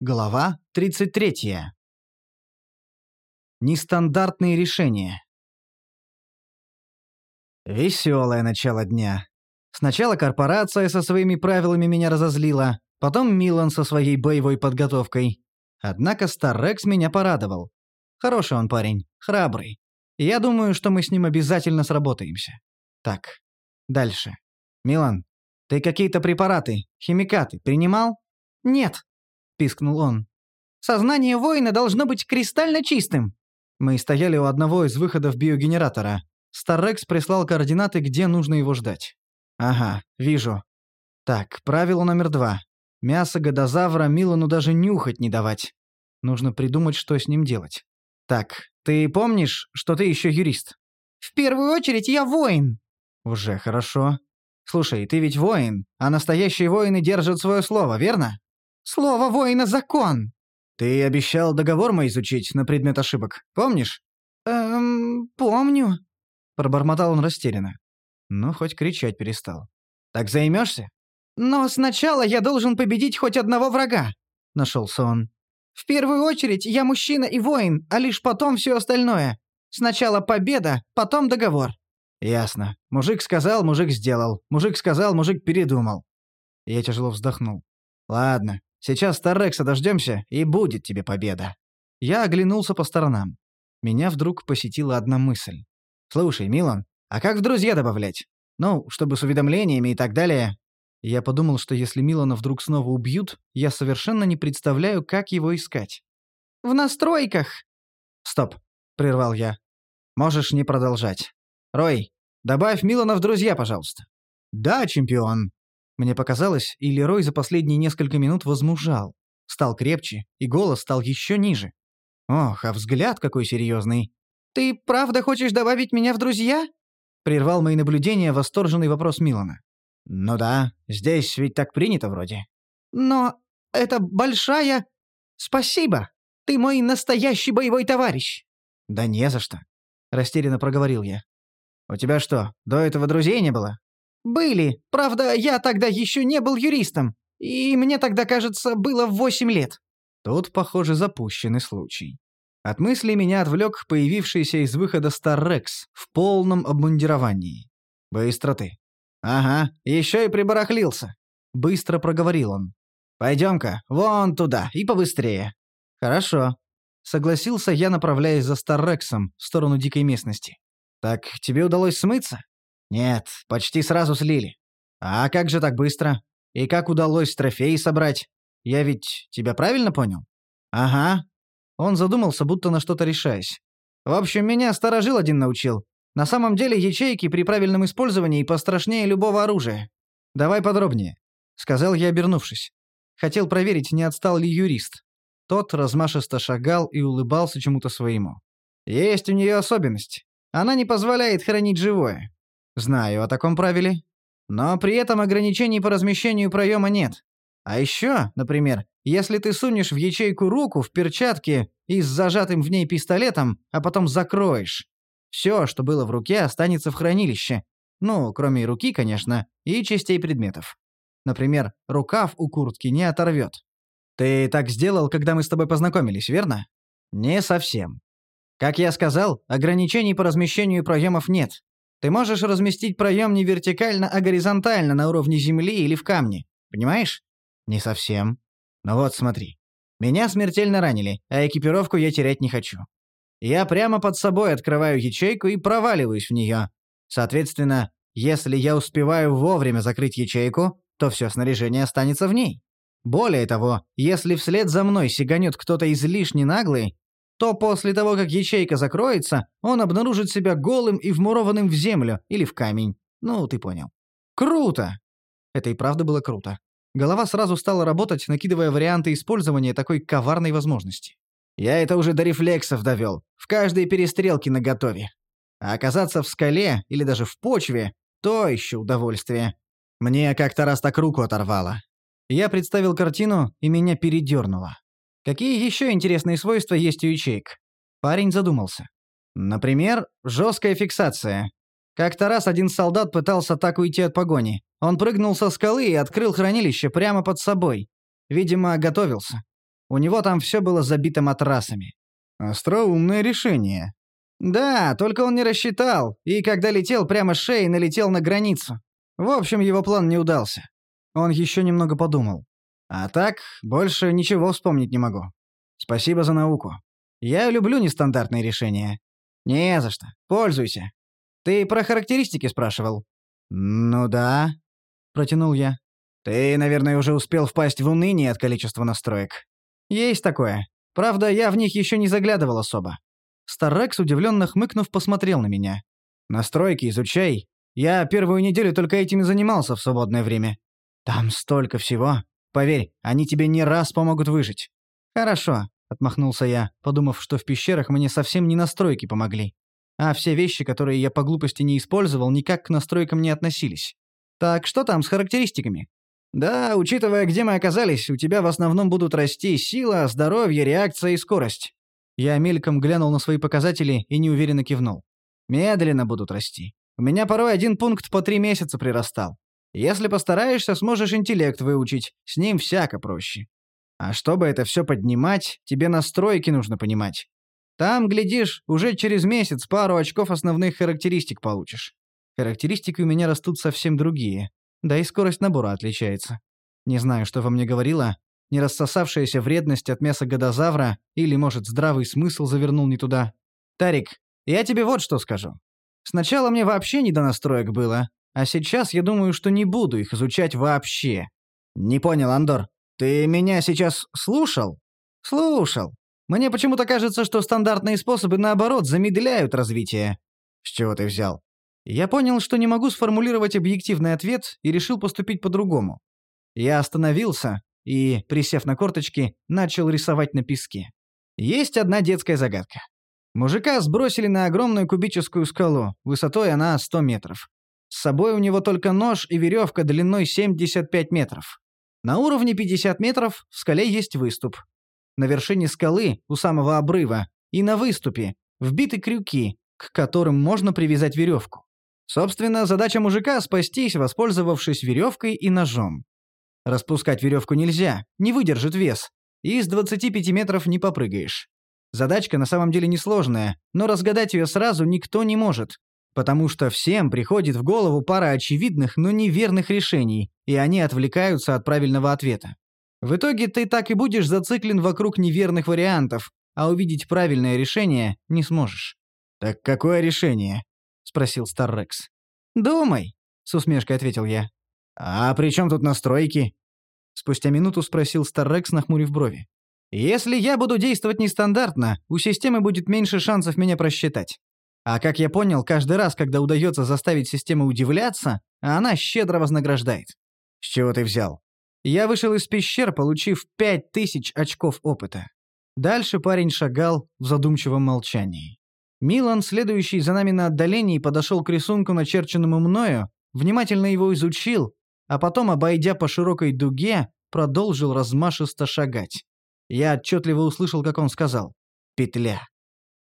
Глава 33. Нестандартные решения. Веселое начало дня. Сначала корпорация со своими правилами меня разозлила, потом Милан со своей боевой подготовкой. Однако Старрекс меня порадовал. Хороший он парень, храбрый. Я думаю, что мы с ним обязательно сработаемся. Так, дальше. Милан, ты какие-то препараты, химикаты принимал? Нет, пискнул он. Сознание воина должно быть кристально чистым. Мы стояли у одного из выходов биогенератора. Старрекс прислал координаты, где нужно его ждать. Ага, вижу. Так, правило номер два. Мясо годозавра Милану даже нюхать не давать. Нужно придумать, что с ним делать. Так, ты помнишь, что ты еще юрист? В первую очередь я воин. Уже хорошо. Слушай, ты ведь воин, а настоящие воины держат свое слово, верно? Слово воина — закон. Ты обещал договор мой изучить на предмет ошибок, помнишь? Эм, помню. Пробормотал он растерянно. Ну, хоть кричать перестал. Так займешься? Но сначала я должен победить хоть одного врага. Нашелся он. В первую очередь я мужчина и воин, а лишь потом все остальное. Сначала победа, потом договор. Ясно. Мужик сказал, мужик сделал. Мужик сказал, мужик передумал. Я тяжело вздохнул. Ладно, Сейчас Старрекса дождемся, и будет тебе победа». Я оглянулся по сторонам. Меня вдруг посетила одна мысль. «Слушай, Милан, а как в друзья добавлять? Ну, чтобы с уведомлениями и так далее». Я подумал, что если Милана вдруг снова убьют, я совершенно не представляю, как его искать. «В настройках!» «Стоп», — прервал я. «Можешь не продолжать. Рой, добавь Милана в друзья, пожалуйста». «Да, чемпион», мне показалось, и Лерой за последние несколько минут возмужал. Стал крепче, и голос стал еще ниже. Ох, а взгляд какой серьезный. «Ты правда хочешь добавить меня в друзья?» Прервал мои наблюдения восторженный вопрос Милана. «Ну да, здесь ведь так принято вроде». «Но это большая... Спасибо! Ты мой настоящий боевой товарищ!» «Да не за что», — растерянно проговорил я. «У тебя что, до этого друзей не было?» «Были. Правда, я тогда еще не был юристом. И мне тогда, кажется, было восемь лет». Тут, похоже, запущенный случай. От мысли меня отвлек появившийся из выхода Старрекс в полном обмундировании. «Быстро ты». «Ага, еще и прибарахлился», — быстро проговорил он. «Пойдем-ка, вон туда, и побыстрее». «Хорошо», — согласился я, направляясь за Старрексом в сторону дикой местности. «Так тебе удалось смыться?» «Нет, почти сразу слили. А как же так быстро? И как удалось трофеи собрать? Я ведь тебя правильно понял?» «Ага». Он задумался, будто на что-то решаясь. «В общем, меня сторожил один научил. На самом деле ячейки при правильном использовании пострашнее любого оружия. Давай подробнее», — сказал я, обернувшись. Хотел проверить, не отстал ли юрист. Тот размашисто шагал и улыбался чему-то своему. «Есть у нее особенность. Она не позволяет хранить живое. Знаю о таком правиле. Но при этом ограничений по размещению проема нет. А еще, например, если ты сунешь в ячейку руку в перчатке и с зажатым в ней пистолетом, а потом закроешь, все, что было в руке, останется в хранилище. Ну, кроме руки, конечно, и частей предметов. Например, рукав у куртки не оторвет. Ты так сделал, когда мы с тобой познакомились, верно? Не совсем. Как я сказал, ограничений по размещению проемов нет. Ты можешь разместить проем не вертикально, а горизонтально на уровне земли или в камне. Понимаешь? Не совсем. Но ну вот смотри. Меня смертельно ранили, а экипировку я терять не хочу. Я прямо под собой открываю ячейку и проваливаюсь в нее. Соответственно, если я успеваю вовремя закрыть ячейку, то все снаряжение останется в ней. Более того, если вслед за мной сиганет кто-то излишне наглый, то после того, как ячейка закроется, он обнаружит себя голым и вмурованным в землю или в камень. Ну, ты понял. Круто! Это и правда было круто. Голова сразу стала работать, накидывая варианты использования такой коварной возможности. Я это уже до рефлексов довел, в каждой перестрелке наготове. А оказаться в скале или даже в почве — то еще удовольствие. Мне как-то раз так руку оторвало. Я представил картину, и меня передернуло. Какие еще интересные свойства есть у ячеек? Парень задумался. Например, жесткая фиксация. Как-то раз один солдат пытался так уйти от погони. Он прыгнул со скалы и открыл хранилище прямо под собой. Видимо, готовился. У него там все было забито матрасами. Остроумное решение. Да, только он не рассчитал, и когда летел прямо с шеи, налетел на границу. В общем, его план не удался. Он еще немного подумал. А так, больше ничего вспомнить не могу. Спасибо за науку. Я люблю нестандартные решения. Не за что. Пользуйся. Ты про характеристики спрашивал? Ну да, протянул я. Ты, наверное, уже успел впасть в уныние от количества настроек. Есть такое. Правда, я в них еще не заглядывал особо. Старрекс, удивленно хмыкнув, посмотрел на меня. «Настройки изучай. Я первую неделю только этим и занимался в свободное время. Там столько всего. Поверь, они тебе не раз помогут выжить». «Хорошо», — отмахнулся я, подумав, что в пещерах мне совсем не настройки помогли. А все вещи, которые я по глупости не использовал, никак к настройкам не относились. «Так что там с характеристиками?» «Да, учитывая, где мы оказались, у тебя в основном будут расти сила, здоровье, реакция и скорость. Я мельком глянул на свои показатели и неуверенно кивнул. Медленно будут расти. У меня порой один пункт по три месяца прирастал. Если постараешься, сможешь интеллект выучить. С ним всяко проще. А чтобы это все поднимать, тебе настройки нужно понимать. Там, глядишь, уже через месяц пару очков основных характеристик получишь. Характеристики у меня растут совсем другие. Да и скорость набора отличается. Не знаю, что во мне говорило, не рассосавшаяся вредность от мяса годозавра или, может, здравый смысл завернул не туда. «Тарик, я тебе вот что скажу. Сначала мне вообще не до настроек было, а сейчас я думаю, что не буду их изучать вообще». «Не понял, Андор. Ты меня сейчас слушал?» «Слушал. Мне почему-то кажется, что стандартные способы, наоборот, замедляют развитие». «С чего ты взял?» Я понял, что не могу сформулировать объективный ответ и решил поступить по-другому. Я остановился, и, присев на корточки, начал рисовать на песке. Есть одна детская загадка. Мужика сбросили на огромную кубическую скалу, высотой она 100 метров. С собой у него только нож и веревка длиной 75 метров. На уровне 50 метров в скале есть выступ. На вершине скалы, у самого обрыва, и на выступе вбиты крюки, к которым можно привязать веревку. Собственно, задача мужика — спастись, воспользовавшись веревкой и ножом. Распускать веревку нельзя, не выдержит вес, и с 25 метров не попрыгаешь. Задачка на самом деле несложная, но разгадать ее сразу никто не может, потому что всем приходит в голову пара очевидных, но неверных решений, и они отвлекаются от правильного ответа. В итоге ты так и будешь зациклен вокруг неверных вариантов, а увидеть правильное решение не сможешь. «Так какое решение?» — спросил Старрекс. «Думай», — с усмешкой ответил я. «А при чем тут настройки?» Спустя минуту спросил Старрекс, нахмурив брови. «Если я буду действовать нестандартно, у системы будет меньше шансов меня просчитать. А как я понял, каждый раз, когда удается заставить систему удивляться, она щедро вознаграждает. С чего ты взял? Я вышел из пещер, получив пять тысяч очков опыта. Дальше парень шагал в задумчивом молчании. Милан, следующий за нами на отдалении, подошел к рисунку, начерченному мною, внимательно его изучил а потом, обойдя по широкой дуге, продолжил размашисто шагать. Я отчетливо услышал, как он сказал «Петля».